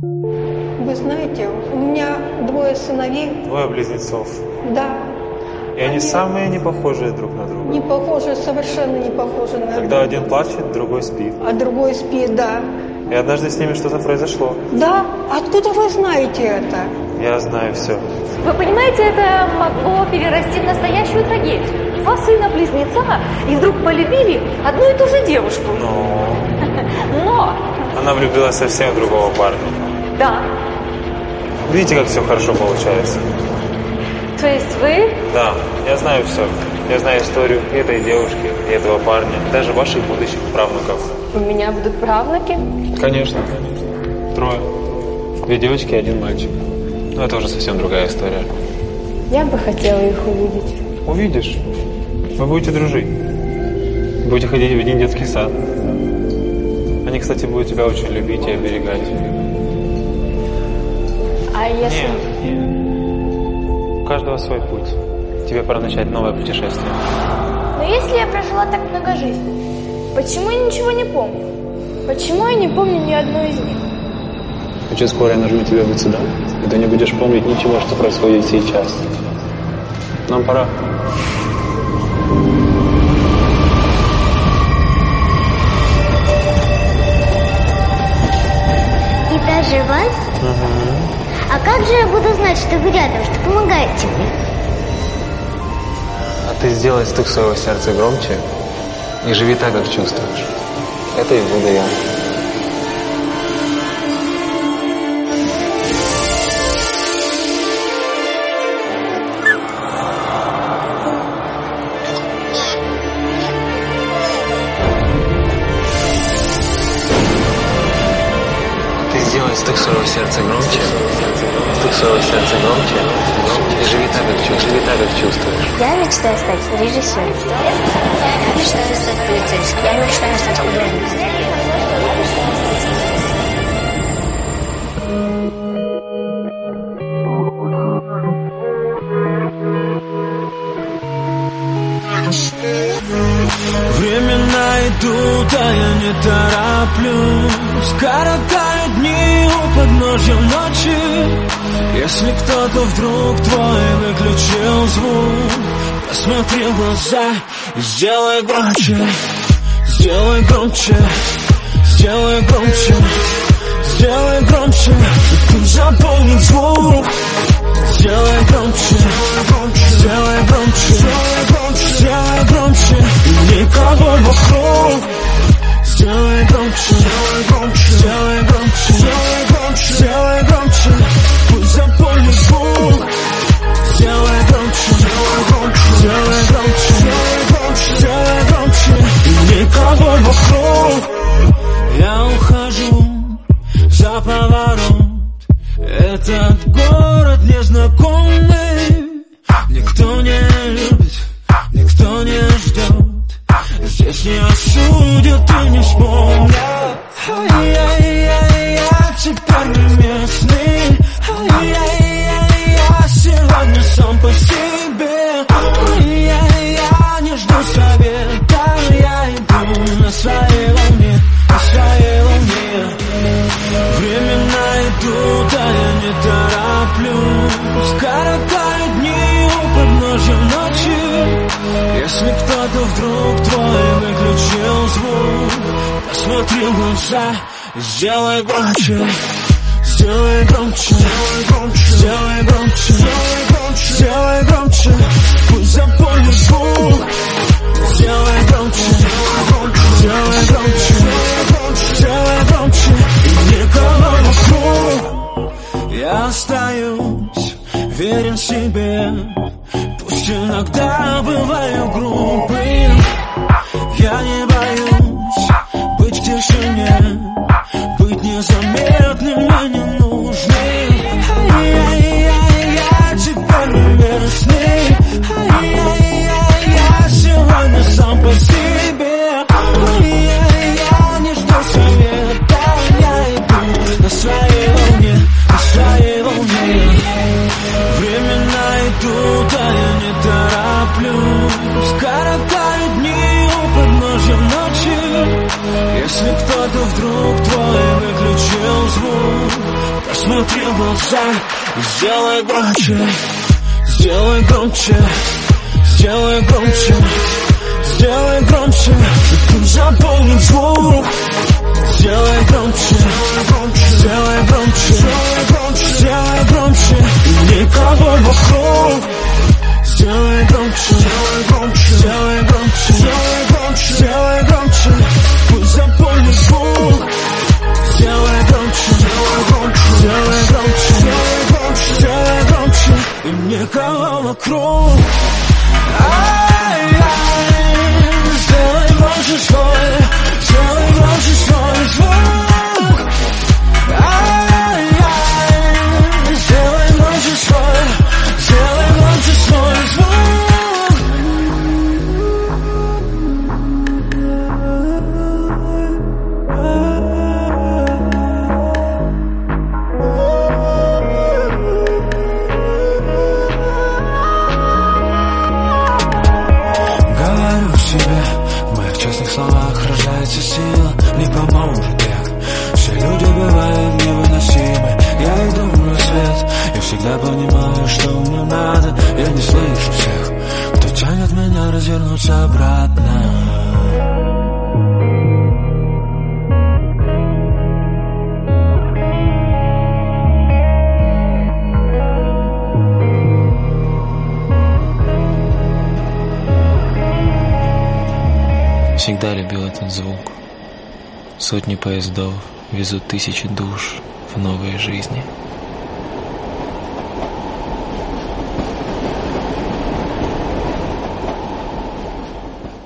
Вы знаете, у меня двое сыновей, Двое близнецов. да, И они самые не похожие друг на друга. не похожи, совершенно не похожи на Когда один плачет, другой спит. а другой спит, да. И однажды с ними что-то произошло. Да, откуда вы знаете это? Я знаю все. Вы понимаете, это могло перерасти в настоящую трагедию. Два сына-близнеца и вдруг полюбили одну и ту же девушку. Но Но, она влюбилась совсем в другого парня. Да, Видите, как все хорошо получается? то есть вы Да, я знаю все. Я знаю историю этой девушки, этого парня, даже ваших будущих правнуков. у меня будут правнуки. Конечно. Трое. Две девочки и один мальчик. Но это уже совсем другая история. Я бы хотела их увидеть. Увидишь. Вы будете дружить. Будете ходить в один детский сад. Они, кстати, будут тебя очень любить и оберегать. А если... Нет, нет. У каждого свой путь. Тебе пора начать новое путешествие. Но если я прожила так много жизней, почему я ничего не помню? Почему я не помню ни одной из них? Очень скоро я нажму тебя вот сюда, и ты не будешь помнить ничего, что происходит сейчас. Нам пора. И та жива? А как же я буду знать, что вы рядом, что помогаете мне? А ты сделай стук своего сердца громче и живи так, как чувствуешь. Это и буду я. Стук своего сердца громче, стук своего сердца громче, и живи так, как чувствуешь. Живи так, как чувствуешь. Я мечтаю стать режиссером. Я мечтаю стать полицейским. Я мечтаю стать художником. Времена идут, а я не тороплюсь Коротаю дни у подножья ночи Если кто-то вдруг твой выключил звук Посмотри в глаза сделай громче Сделай громче, сделай громче Сделай громче, и пусть заполнит звук Сделай громче, сделай громче, сделай громче, сделай громче, никого вокруг. За поворот. Этот город незнакомый. Никто не любит, никто не ждет Здесь не осудят и не вспомнят кто-то вдруг твой выключил звук Посмотри в глаза сделай громче Сделай громче, сделай громче, сделай громче, сделай пусть заполнит звук. Сделай громче, сделай громче, сделай громче, и никого вокруг. Я остаюсь верен себе, иногда бываю грубым. Я не боюсь быть в тишине, быть незаметным и ненужным. Смотри в глаза. Сделай громче, сделай громче. Сделай громче, сделай громче. Пусть заполнит звук. Сделай громче, сделай громче. Сделай громче. И никого вокруг никого рождается сила Не поможет век Все люди бывают невыносимы Я иду в свет Я всегда понимаю, Всегда любил этот звук. Сотни поездов везут тысячи душ в новые жизни.